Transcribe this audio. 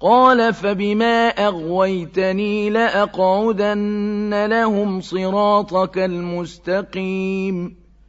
قال فبما أغويتني لأقعدن لهم صراطك المستقيم.